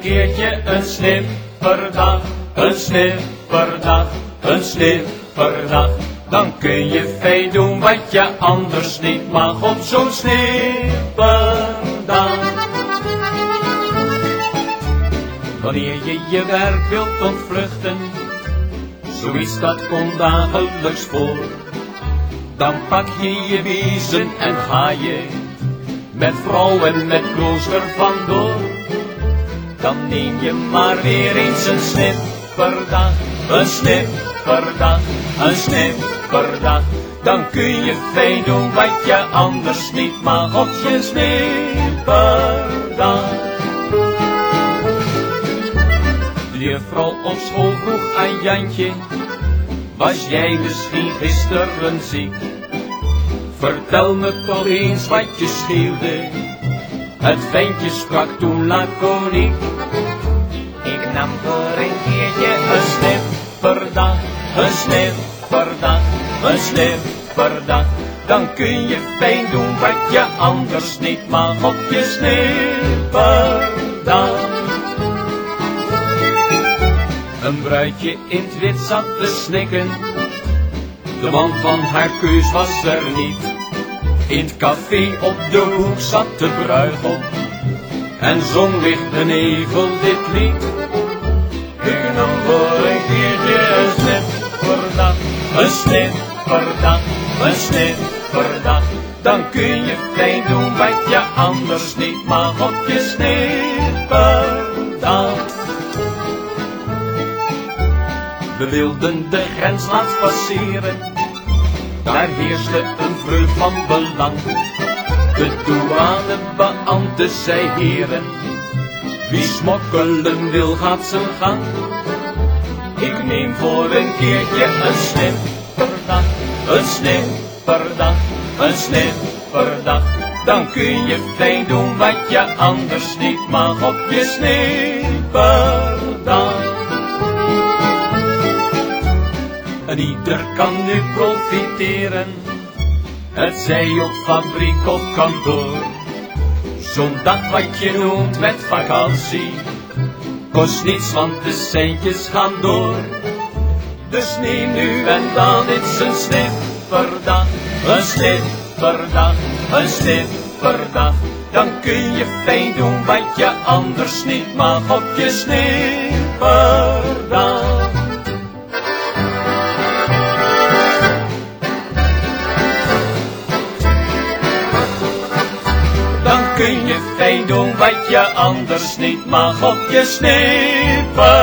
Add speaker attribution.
Speaker 1: keertje een snipperdag, een snipperdag, een snipperdag. Dan kun je veel doen wat je anders niet mag op zo'n snipperdag. Wanneer je je werk wilt ontvluchten, zoiets dat komt dagelijks voor. Dan pak je je wiezen en ga je met vrouwen met klooster vandoor. Dan neem je maar weer eens een snipperdag, een snipperdag, een snipperdag. Dan kun je fijn doen wat je anders niet mag op je snipperdag. De juffrouw op school vroeg aan Jantje, was jij misschien gisteren ziek? Vertel me toch eens wat je scheelde. Het ventje sprak toen laconiek. Ik nam voor een keertje een snipperdag, een snipperdag, een snipperdag. Dan kun je fijn doen wat je anders niet mag op je snipperdag. Een bruidje in het wit zat te snikken. De man van haar keus was er niet. In het café op de hoek zat de bruigom. En zong licht de nevel dit lied. Ik nam voor een keertje een snipperdag, een snipperdag, een snipperdag. Dan kun je fijn doen wat je anders niet mag op je snipperdag. We wilden de grens laten passeren, daar heerste een vreugd van belang. De douanebeambte zei heren, wie smokkelen wil gaat zijn gang. Ik neem voor een keertje een snipperdag, een snipperdag, een snipperdag. Dan kun je fijn doen wat je anders niet mag op je snipperdag. En ieder kan nu profiteren, het zij op fabriek of kantoor. Zo'n dag wat je noemt met vakantie, kost niets want de centjes gaan door. Dus neem nu en dan eens een snipperdag, een snipperdag, een snipperdag. Dan kun je fijn doen wat je anders niet mag op je snipperdag. Kun je fijn doen wat je anders niet mag op je snipperdag.